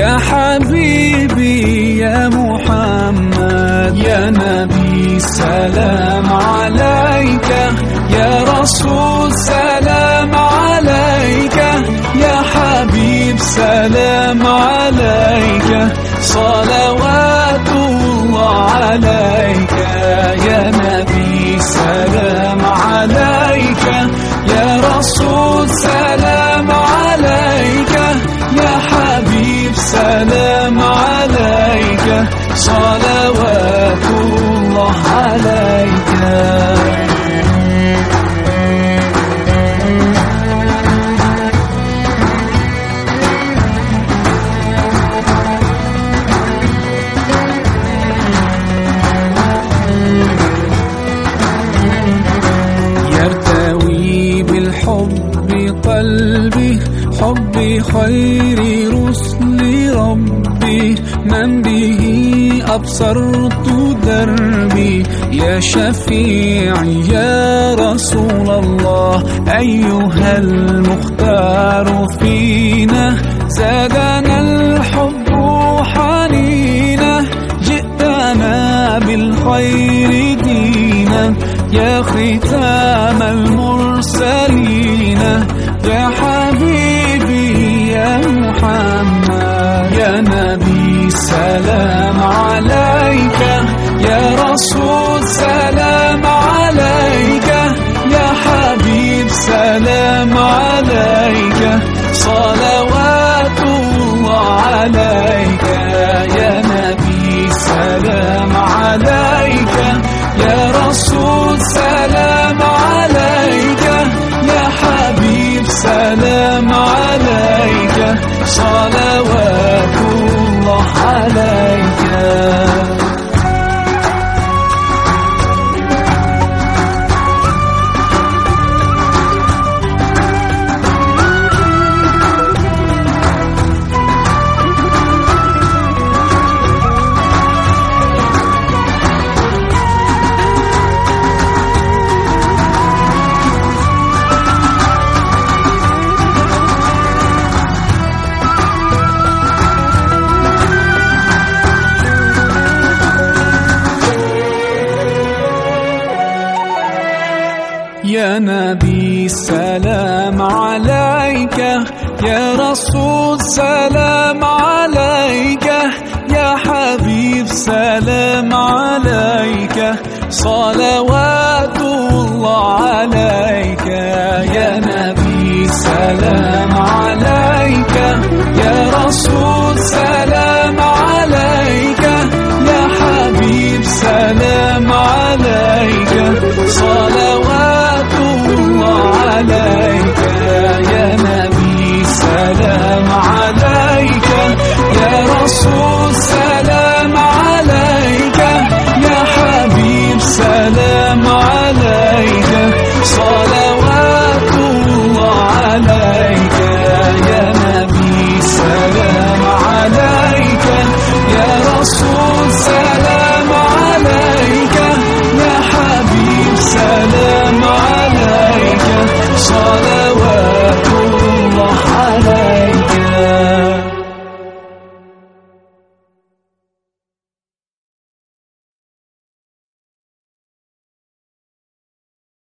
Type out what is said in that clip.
يا حبيبي يا محمد يا نبي سلام عليك يا رسول صلوات الله عليك يرتوي بالحب قلبي حب خير رسل ربي من به أبصرت دربي يا شفيعي يا رسول الله أيها المختار فينا. زادنا الحب حنينا جئتنا بالخير دينا. يا ختام نبي سلام عليك يا رسول سلام عليك يا حبيب سلام عليك صلوات